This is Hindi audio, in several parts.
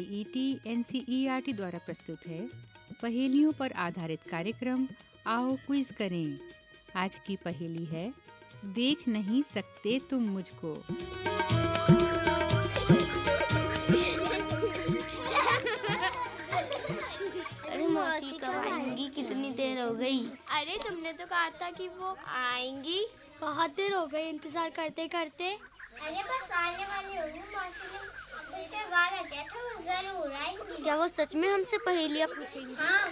आई टी एन द्वारा प्रस्तुत है। पहेलियों पर आधारित कार्यक्रम आओ क्विज करें। आज की पहेली है देख नहीं सकते तुम मुझको। अरे मौसी कब आएँगी? कितनी देर हो गई। अरे तुमने तो कहा था कि वो आएँगी। बहुत देर हो गई इंतज़ार करते करते अरे बस आने वाली होगी मौसी। था वो ज़रूर आएँगी। क्या वो सच में हमसे पहेलियाँ पूछेगी? हाँ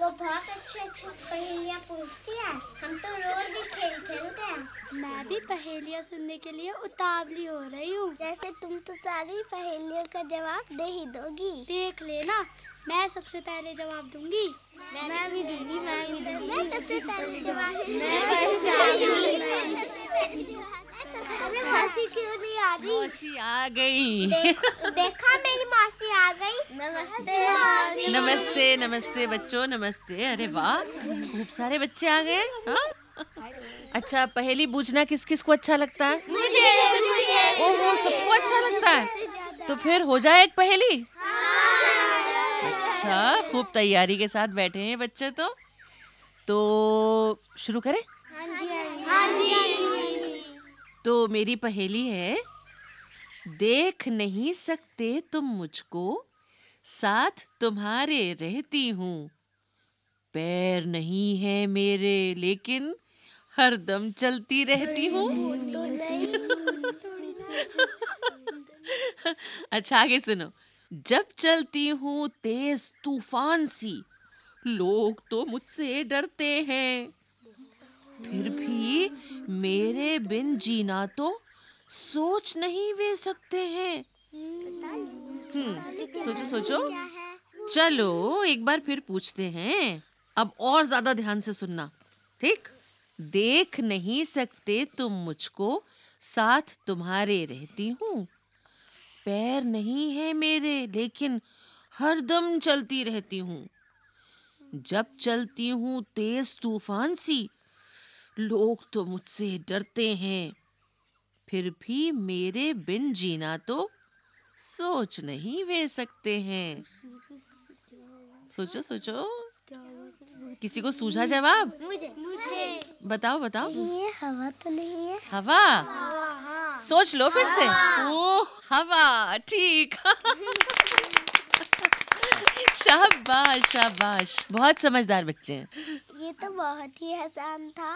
वो बहुत अच्छे अच्छे पहेलियाँ पूछती है। हम तो रोज ही खेल खेलते हैं। मैं भी पहेलियाँ सुनने के लिए उतावली हो रही हूँ। जैसे तुम तो सारी पहेलियों का जवाब दे ही दोगी। देख लेना मैं सबसे पहले जवाब दूँगी। मैं भी दूँगी मैं भी दूँगी। मैं सबसे पहले जवाब मैं। अरे मौसी क्यों नहीं आ रही? मौसी आ गई। देख, देखा मेरी मौसी आ गई? नमस्ते मौसी। नमस्ते नमस्ते बच्चों नमस्ते। अरे वाह खूब सारे बच्चे आ गए हाँ? अच्छा पहेली पूछना किस किस को अच्छा लगता है? मुझे मुझे। ओहो सबको अच्छा लगता है? तो फिर हो जाए एक पहेली? अच्छा खूब तैयारी के साथ बैठे हैं बच्चे तो। तो शुरू करें? हाँ जी। तो मेरी पहेली है देख नहीं सकते तुम मुझको साथ तुम्हारे रहती हूँ। पैर नहीं है मेरे लेकिन हरदम चलती रहती हूँ। अच्छा आगे सुनो। जब चलती हूँ तेज तूफ़ान सी लोग तो मुझसे डरते हैं। फिर भी मेरे बिन जीना तो सोच नहीं वे सकते हैं। हम्म सोचो सोचो। चलो, एक बार फिर पूछते हैं। अब और ज़्यादा ध्यान से सुनना, ठीक? देख नहीं सकते तुम मुझको, साथ तुम्हारे रहती हूँ। पैर नहीं है मेरे, लेकिन हरदम चलती रहती हूँ। जब चलती हूँ तेज तूफ़ान सी लोग तो मुझसे डरते हैं। फिर भी मेरे बिन जीना तो सोच नहीं वे सकते हैं। सोचो सोचो। किसी को सूझा जवाब? मुझे मुझे। बताओ बताओ। ये हवा तो नहीं है। हवा? सोच लो फिर से। ओ हवा ठीक। शाबाश शाबाश। बहुत समझदार बच्चे हैं। ये तो बहुत ही आसान था।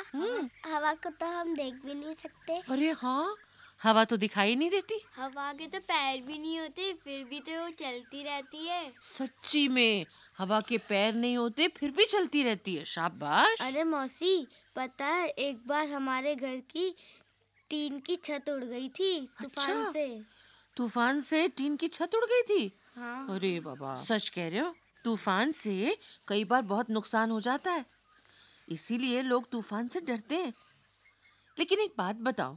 हवा को तो हम देख भी नहीं सकते। अरे हाँ हवा तो दिखाई नहीं देती। हवा के तो पैर भी नहीं होते फिर भी तो वो चलती रहती है। सच्ची में हवा के पैर नहीं होते फिर भी चलती रहती है। शाबाश। अरे मौसी पता है एक बार हमारे घर की टीन की छत उड़ गई थी तूफ़ान अच्छा। से। तूफ़ान से टीन की छत उड़ गई थी। हाँ। अरे बाबा। सच कह रहे हो तूफ़ान से कई बार बहुत नुकसान हो जाता है। इसीलिए लोग तूफ़ान से डरते हैं। लेकिन एक बात बताओ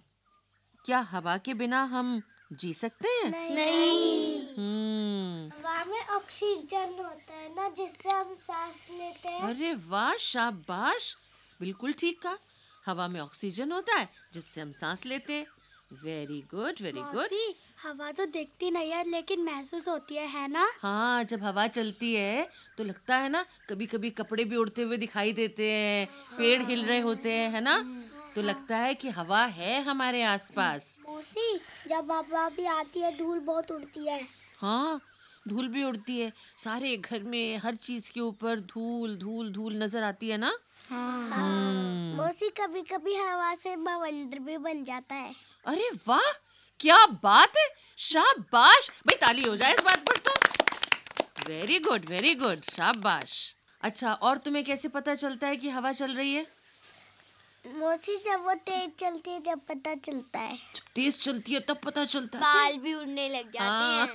क्या हवा के बिना हम जी सकते हैं? नहीं। हम्म। हवा में ऑक्सीजन होता है ना जिससे हम सांस लेते हैं। अरे वाह शाबाश। बिल्कुल ठीक कहा। हवा में ऑक्सीजन होता है जिससे हम सांस लेते हैं। वेरी गुड वेरी गुड मौसी हवा तो दिखती नहीं है लेकिन महसूस होती है है ना? हाँ जब हवा चलती है तो लगता है ना कभी कभी कपड़े भी उड़ते हुए दिखाई देते हैं पेड़ हिल रहे होते हैं है ना? तो लगता है कि हवा है हमारे आसपास। मौसी जब हवा भी आती है धूल बहुत उड़ती है। हाँ धूल भी उड़ती है। सारे घर में हर चीज़ के ऊपर धूल धूल धूल नज़र आती है ना? हम्म। मौसी कभी कभी हवा से बवंडर भी बन जाता है। अरे वाह क्या बात है शाबाश। भाई ताली हो जाए इस बात पर तो। वेरी गुड वेरी गुड शाबाश। अच्छा और तुम्हें कैसे पता चलता है कि हवा चल रही है? मौसी जब वो तेज चलती है जब पता चलता है। जब तेज चलती है तब पता चलता है। बाल भी उड़ने लग जाते हाँ।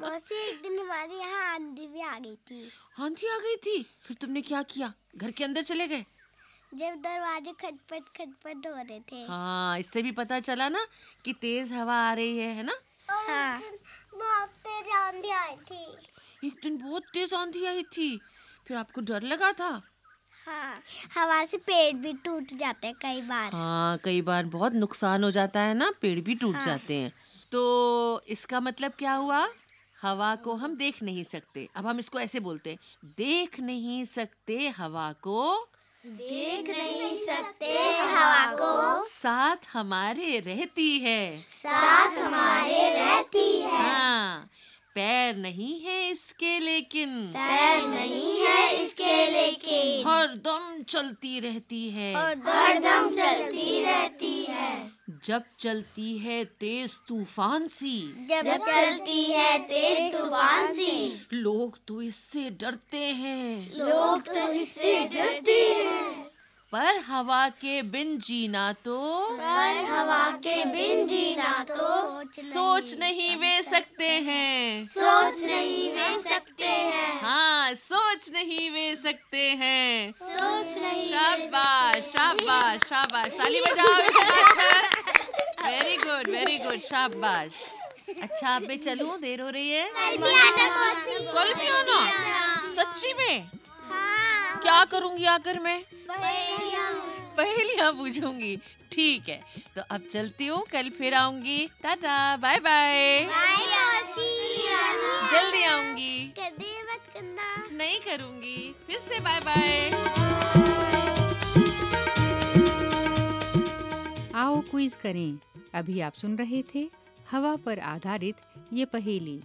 मौसी एक दिन हमारे यहाँ आंधी भी आ गई थी। आंधी आ गई थी? फिर तुमने क्या किया? घर के अंदर चले गए? जब दरवाजे खटपट खटपट हो रहे थे। हाँ इससे भी पता चला ना कि तेज हवा आ रही है है ना? हाँ। बहुत तेज आंधी आई थी। एक दिन बहुत तेज आंधी आई थी। फिर आपको डर लगा था? हाँ हवा से पेड़ भी टूट जाते हैं कई बार। हाँ कई बार बहुत नुकसान हो जाता है ना पेड़ भी टूट हाँ। जाते हैं। तो इसका मतलब क्या हुआ? हवा को हम देख नहीं सकते। अब हम इसको ऐसे बोलते हैं देख नहीं सकते हवा को देख नहीं सकते हवा को। साथ हमारे रहती है। साथ हमारे रहती है। हाँ पैर नहीं है इसके लेकिन। पैर नहीं है इसके लेकिन। हर दम चलती रहती है। हर दम चलती रहती है जब चलती है तेज तूफ़ान सी। जब चलती है तेज तूफ़ान सी। लोग तो इससे डरते हैं। लोग तो इससे डरते हैं। पर हवा के बिन जीना तो। पर हवा के बिन जीना तो। सोच नहीं वे सकते हैं। सोच नहीं वे सकते हैं। हाँ सोच नहीं वे सकते हैं। सोच नहीं शाबाश शाबाश शाबाश। ताली बजाओ वेरी गुड वेरी गुड शाबाश अच्छा अब मैं चलूँ? देर हो रही है। कल भी आना? सच्ची में? क्या करूँगी आकर मैं? पहेलियाँ पूछूँगी। ठीक है तो अब चलती हूँ। कल फिर आऊँगी। टाटा बाय बाय जल्दी आऊँगी। नहीं करूँगी। फिर से बाय बाय आओ क्विज करें। अभी आप सुन रहे थे हवा पर आधारित ये पहेली।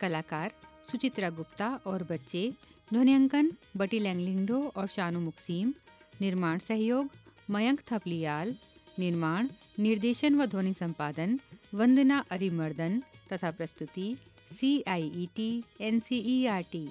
कलाकार सुचित्रा गुप्ता और बच्चे ध्वनियांकन बटी लैंगलिंगडो और शानू मुक्सीम। निर्माण सहयोग मयंक थपलियाल। निर्माण, निर्देशन व ध्वनि संपादन वंदना अरिमर्दन तथा प्रस्तुति C I E T N C E R T